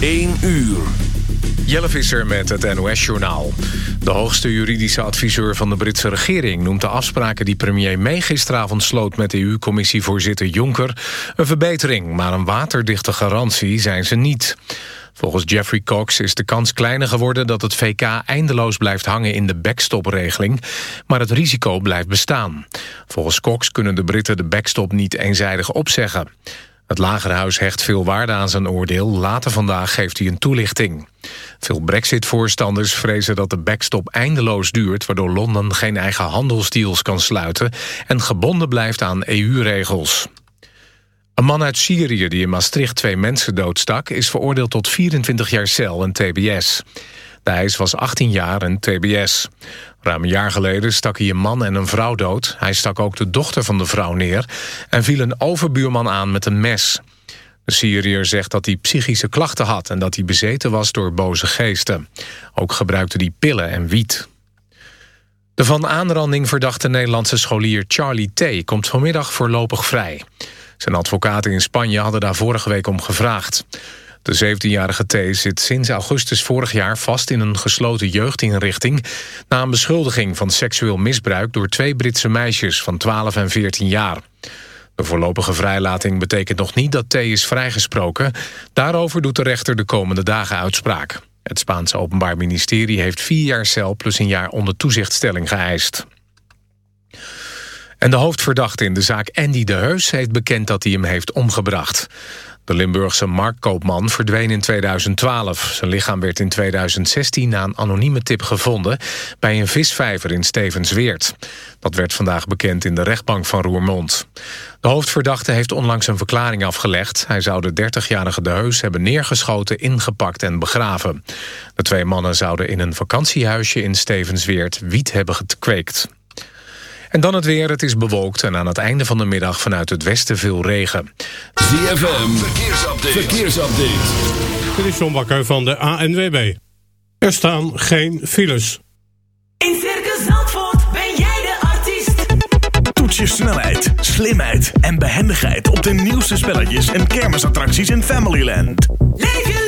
1 uur. Jelle Visser met het NOS-journaal. De hoogste juridische adviseur van de Britse regering... noemt de afspraken die premier May gisteravond sloot... met EU-commissievoorzitter Juncker een verbetering... maar een waterdichte garantie zijn ze niet. Volgens Jeffrey Cox is de kans kleiner geworden... dat het VK eindeloos blijft hangen in de backstop-regeling... maar het risico blijft bestaan. Volgens Cox kunnen de Britten de backstop niet eenzijdig opzeggen. Het Lagerhuis hecht veel waarde aan zijn oordeel. Later vandaag geeft hij een toelichting. Veel brexit-voorstanders vrezen dat de backstop eindeloos duurt... waardoor Londen geen eigen handelsdeals kan sluiten... en gebonden blijft aan EU-regels. Een man uit Syrië die in Maastricht twee mensen doodstak... is veroordeeld tot 24 jaar cel en tbs. De eis was 18 jaar en tbs. Ruim een jaar geleden stak hij een man en een vrouw dood. Hij stak ook de dochter van de vrouw neer... en viel een overbuurman aan met een mes. De Syriër zegt dat hij psychische klachten had... en dat hij bezeten was door boze geesten. Ook gebruikte hij pillen en wiet. De van aanranding verdachte Nederlandse scholier Charlie T. komt vanmiddag voorlopig vrij. Zijn advocaten in Spanje hadden daar vorige week om gevraagd. De 17-jarige T zit sinds augustus vorig jaar vast in een gesloten jeugdinrichting... na een beschuldiging van seksueel misbruik door twee Britse meisjes van 12 en 14 jaar. De voorlopige vrijlating betekent nog niet dat T is vrijgesproken. Daarover doet de rechter de komende dagen uitspraak. Het Spaanse Openbaar Ministerie heeft vier jaar cel plus een jaar onder toezichtstelling geëist. En de hoofdverdachte in de zaak Andy de Heus heeft bekend dat hij hem heeft omgebracht. De Limburgse marktkoopman verdween in 2012. Zijn lichaam werd in 2016 na een anonieme tip gevonden... bij een visvijver in Stevensweert. Dat werd vandaag bekend in de rechtbank van Roermond. De hoofdverdachte heeft onlangs een verklaring afgelegd. Hij zou de 30-jarige De Heus hebben neergeschoten, ingepakt en begraven. De twee mannen zouden in een vakantiehuisje in Stevensweert wiet hebben gekweekt. En dan het weer. Het is bewolkt en aan het einde van de middag vanuit het westen veel regen. ZFM, verkeersupdate. verkeersupdate. Dit is John Bakker van de ANWB. Er staan geen files. In Circus Zandvoort ben jij de artiest. Toets je snelheid, slimheid en behendigheid... op de nieuwste spelletjes en kermisattracties in Familyland. Leef je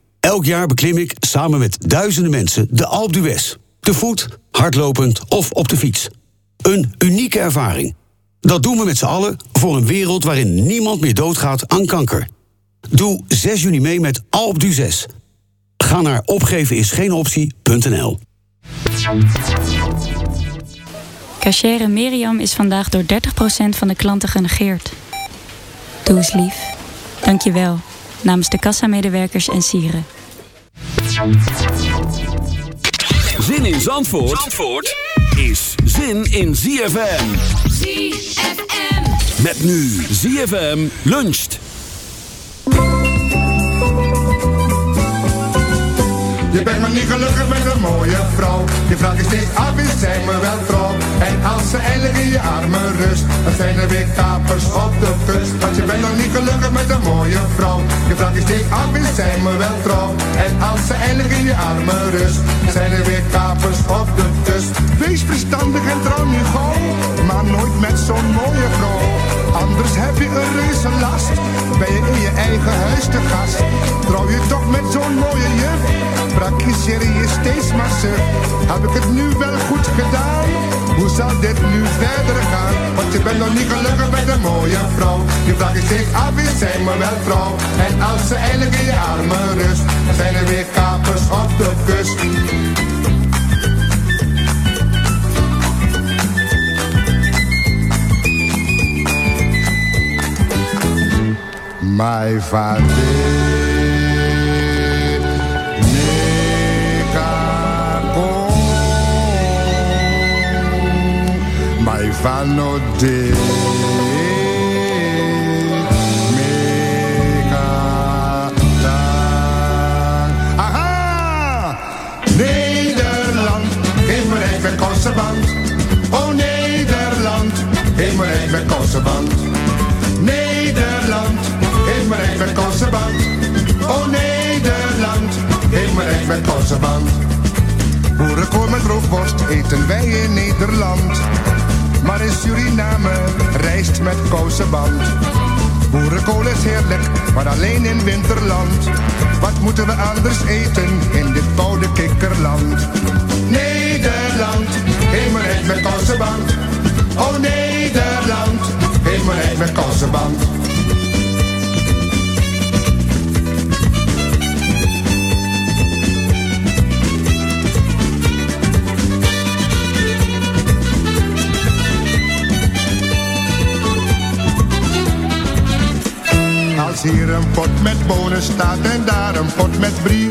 Elk jaar beklim ik samen met duizenden mensen de Alpe d'Huez. Te voet, hardlopend of op de fiets. Een unieke ervaring. Dat doen we met z'n allen voor een wereld waarin niemand meer doodgaat aan kanker. Doe 6 juni mee met d'Huez. Ga naar opgevenisgeenoptie.nl Cachere Miriam is vandaag door 30% van de klanten genegeerd. Doe eens lief. Dank je wel. Namens de kassamedewerkers en sieren. Zin in Zandvoort, Zandvoort is zin in ZFM. ZFM. Met nu ZFM luncht. Je bent maar niet gelukkig met een mooie vrouw. Je vraagt je steeds af, is zij me wel trouw? En als ze eindelijk in je armen rust, dan zijn er weer kapers op de kust. Want je bent nog niet gelukkig met een mooie vrouw. Je vraagt je steeds af, is zij me wel trouw? En als ze eindelijk in je armen rust, zijn er weer kapers op de kust. Wees verstandig en trouw nu gauw, maar nooit met zo'n mooie vrouw. Anders heb je een reuze last, ben je in je eigen huis te gast. Trouw je toch met zo'n mooie juf, praktiseer je steeds maar suf. Heb ik het nu wel goed gedaan? Hoe zal dit nu verder gaan? Want je bent nog niet gelukkig met een mooie vrouw. Je vraagt je steeds af, is zij me wel trouw? En als ze eindelijk in je armen rust, zijn er weer kapers op de kust. My Vade Vano de Aha! Nederland, geef me recht met kostenband. Oh Nederland, geef me recht met kostenband. Nederland, geef me recht met kostenband. Oh Nederland, geef me recht met kostenband. Boerenkool met rookworst eten wij in Nederland. Maar in Suriname rijst met kousenband. Boerenkool is heerlijk, maar alleen in winterland. Wat moeten we anders eten in dit koude kikkerland? Nederland, recht met kousenband. Oh Nederland, recht met kousenband. Als hier een pot met bonen staat en daar een pot met brie,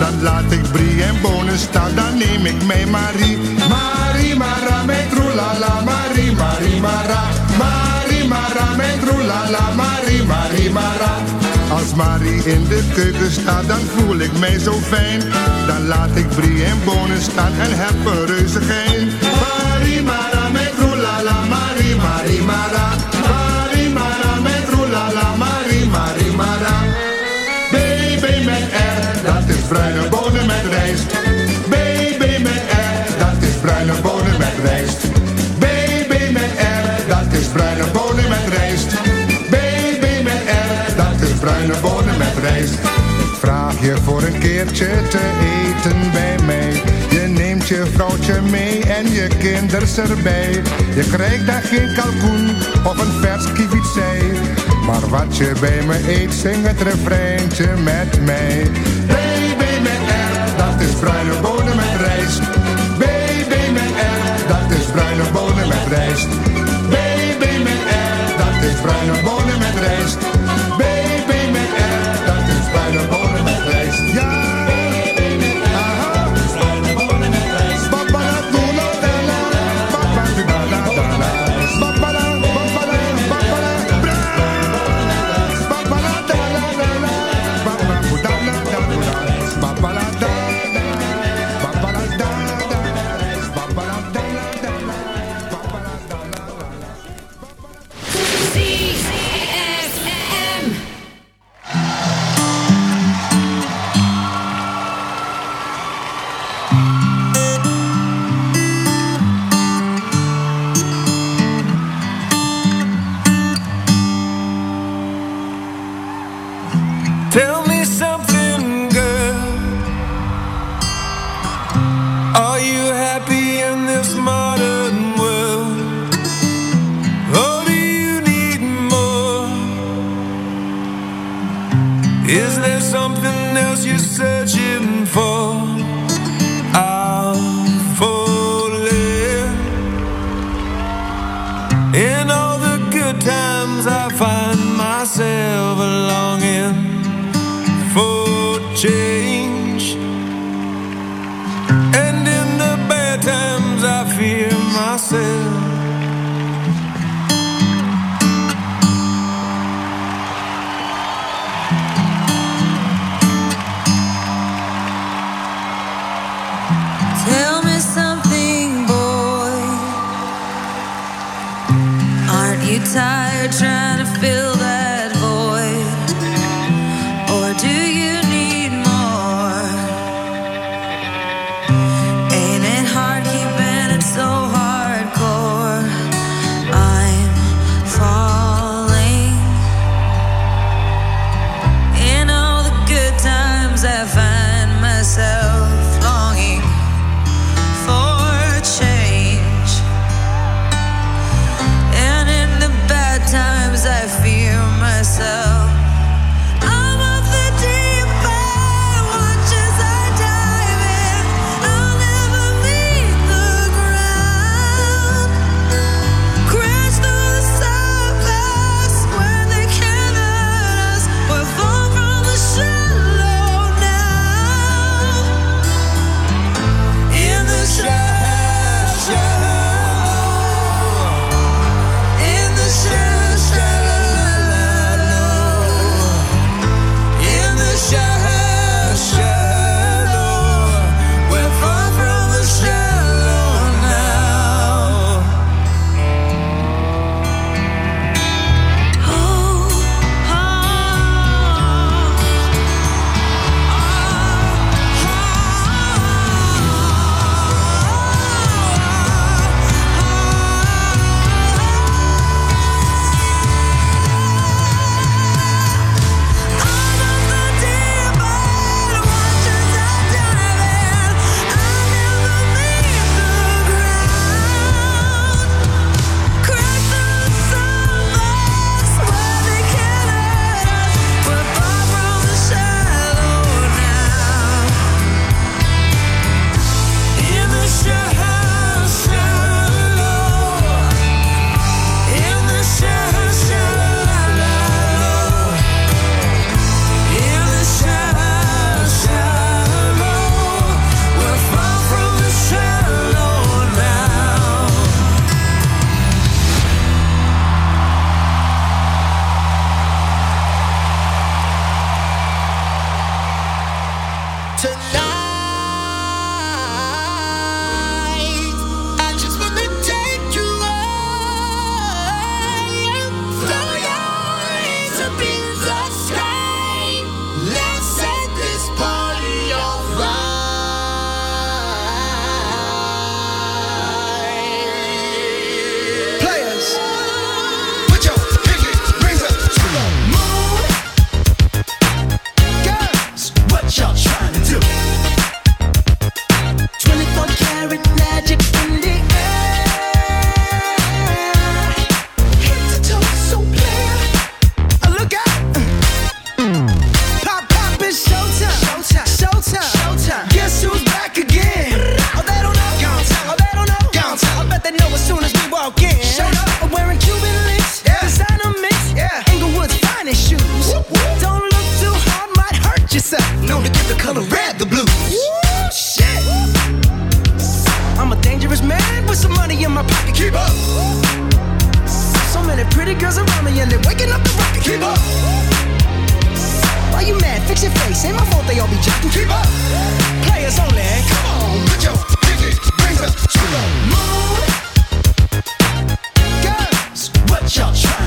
dan laat ik brie en bonen staan, dan neem ik mee Marie. Marie, Mara, met roelala, Marie, Marie, Mara. Marie, Mara, met roelala, Marie, Marie, Mara. Als Marie in de keuken staat, dan voel ik mij zo fijn. Dan laat ik brie en bonen staan en heb een reuze gein. Marie, Mara, met roelala, Marie, Marie, Mara. Je voor een keertje te eten bij mij. Je neemt je vrouwtje mee en je kinders erbij. Je krijgt daar geen kalkoen of een vers kievitzei. Maar wat je bij me eet, zing het refreintje met mij. Baby met R, dat is bruine bonen met rijst. Baby met R, dat is bruine bonen met rijst. Baby met R, dat is bruine bonen dancing my pocket, keep up. So many pretty girls around me, and they're waking up the rocket, keep up. Why you mad? Fix your face. Ain't my fault they all be jocking. Keep up. Players only. Come on, put your pinky rings up to the moon. Girls, what y'all trying?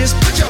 just put your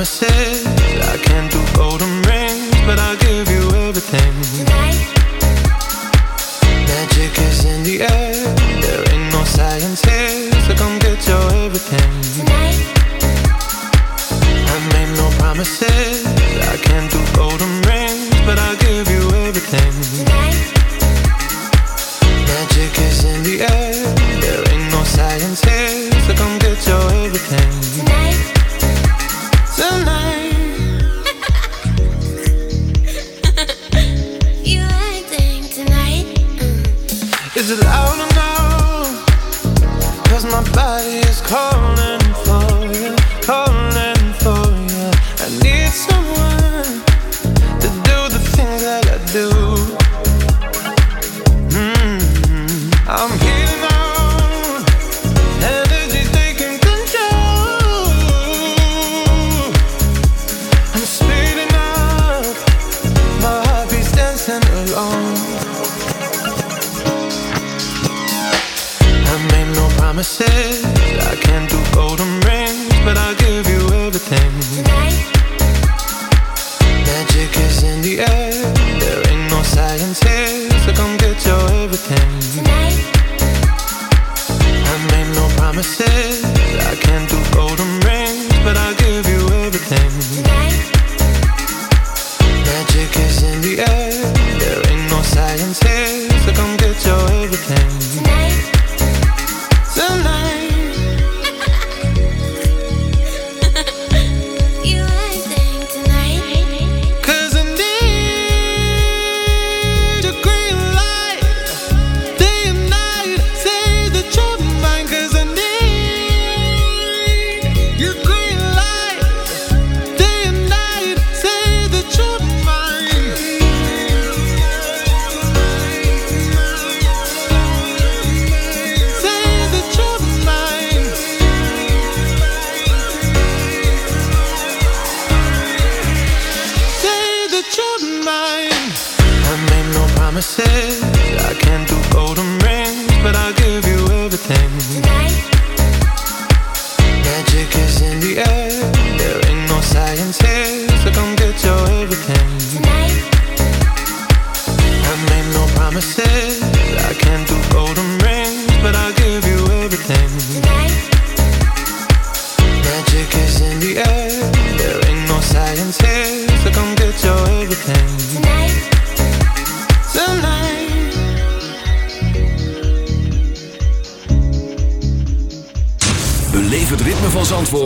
promises. I can't do golden rings, but I'll give you.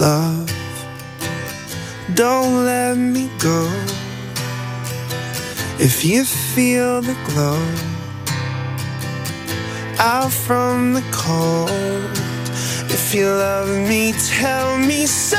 love. Don't let me go. If you feel the glow out from the cold, if you love me, tell me so.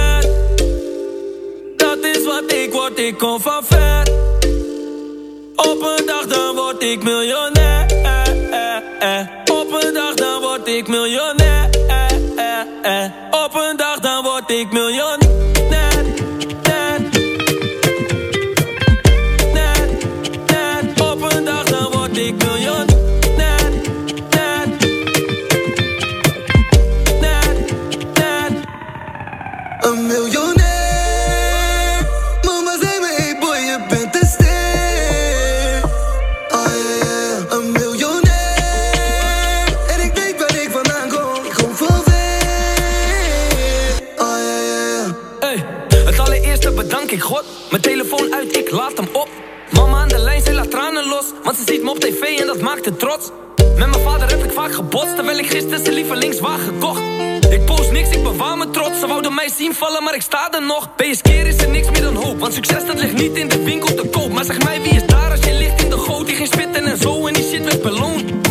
ik word, ik kom van. Op een dag dan word ik miljonair. Op een dag dan word ik miljonair. Op een dag dan word ik miljonair. Want ze ziet me op tv en dat maakt het trots. Met mijn vader heb ik vaak gebotst. Terwijl ik gisteren zijn lievelingswagen gekocht. Ik post niks, ik bewaar me trots. Ze wouden mij zien vallen, maar ik sta er nog. Ben je skeer is er niks meer dan hoop. Want succes dat ligt niet in de winkel te koop. Maar zeg mij, wie is daar als je ligt in de goot? Die ging spitten en zo en die shit werd beloond.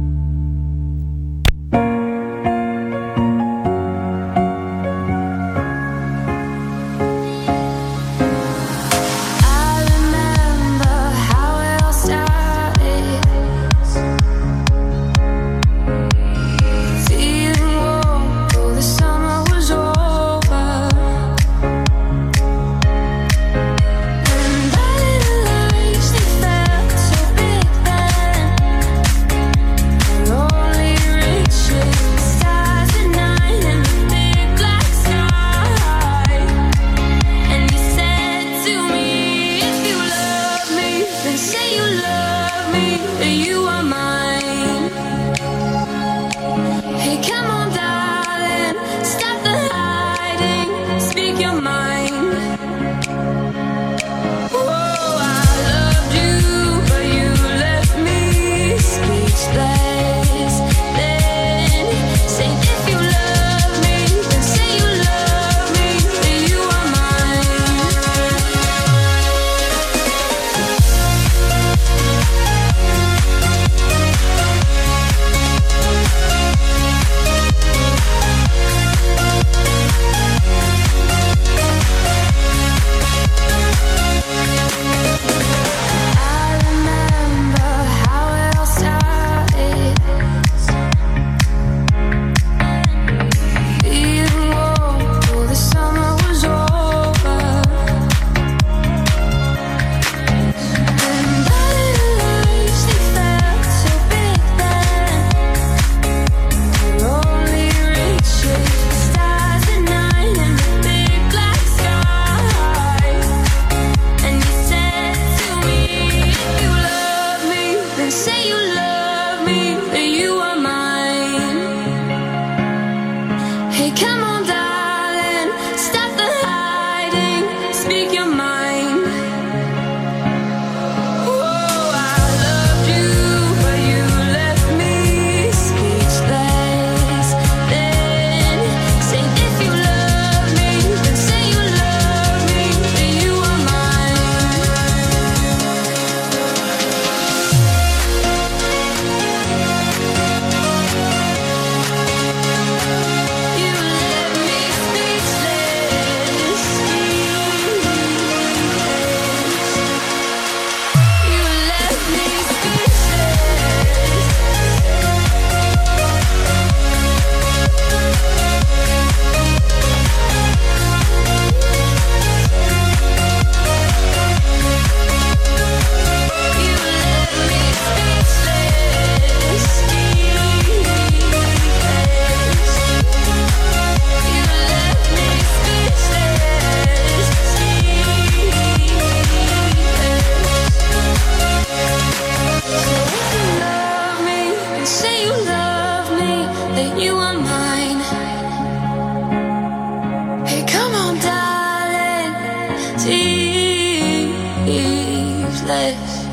selfless.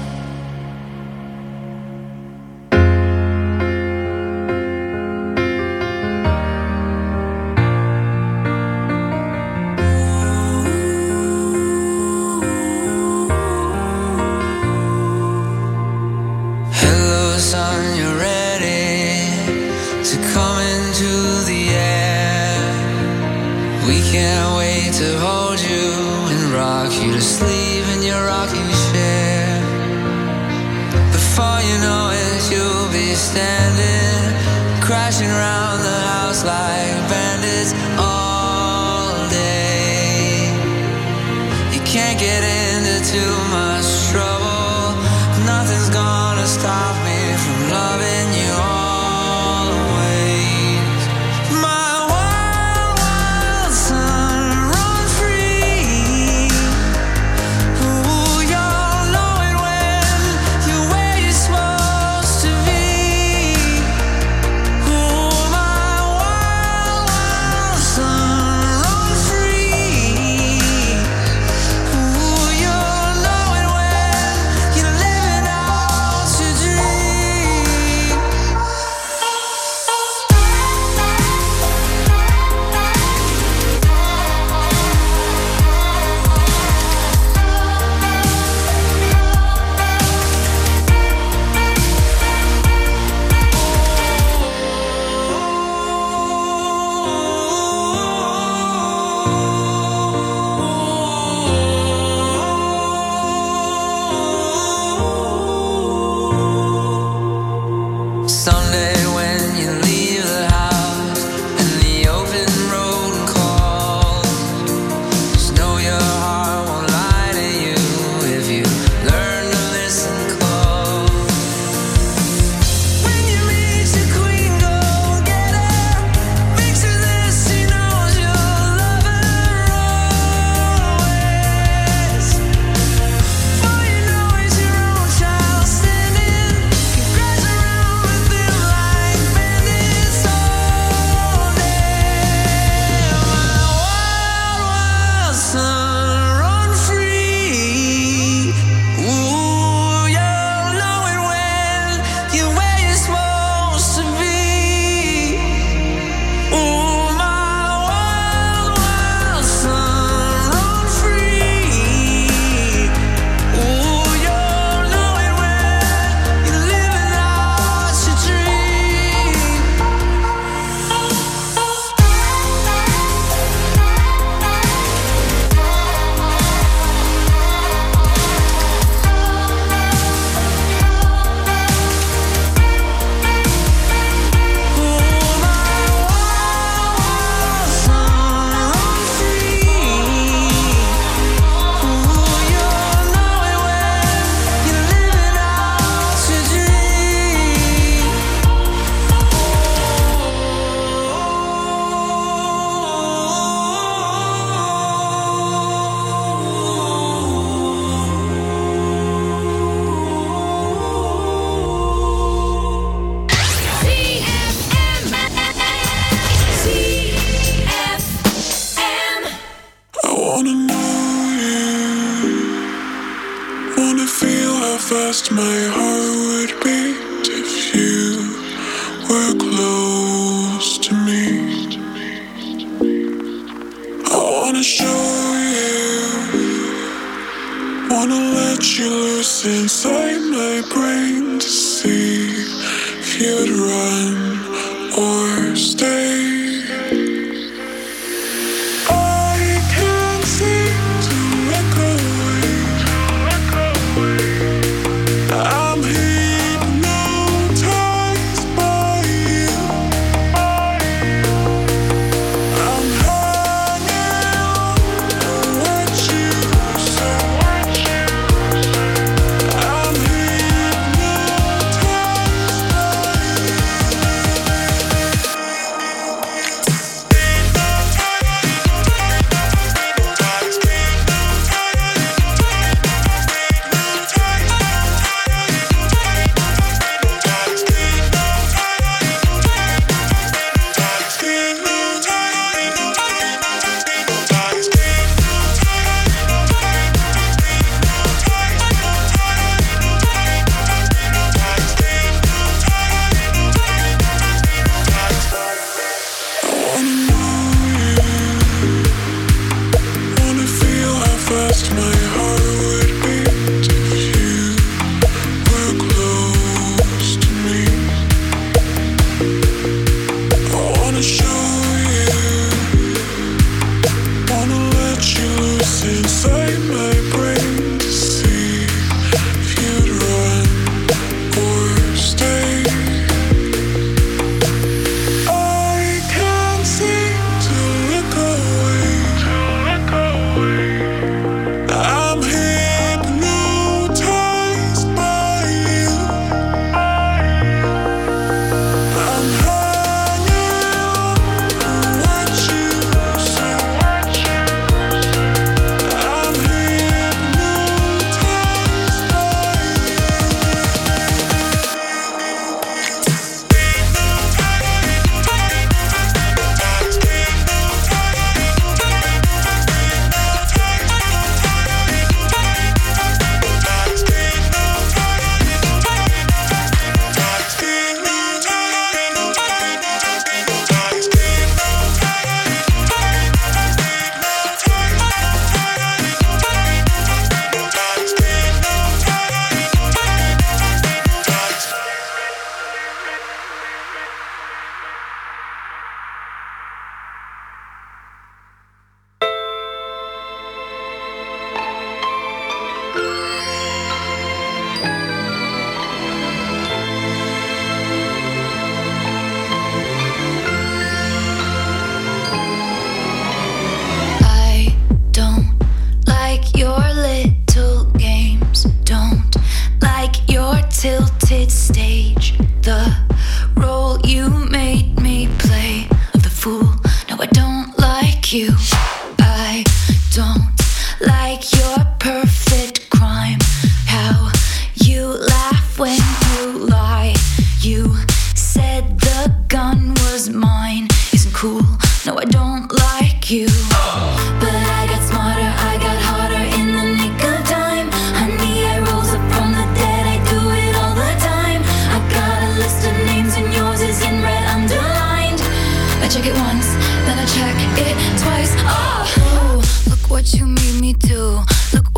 wanna feel how fast my heart would beat if you were close to me. I wanna show you, wanna let you loose inside.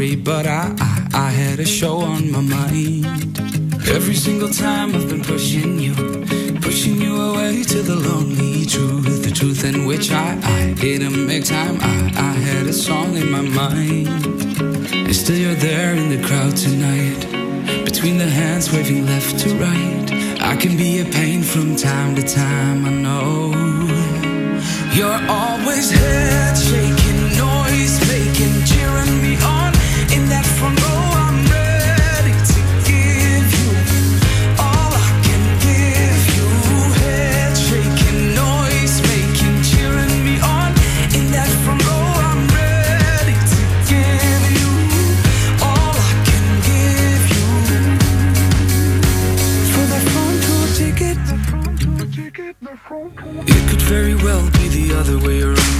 Sorry, but I, I I had a show on my mind. Every single time I've been pushing you, pushing you away to the lonely truth, the truth in which I I didn't make time. I I had a song in my mind, and still you're there in the crowd tonight. Between the hands waving left to right. I can be a pain from time to time, I know. You're always head shaking, very well be the other way around.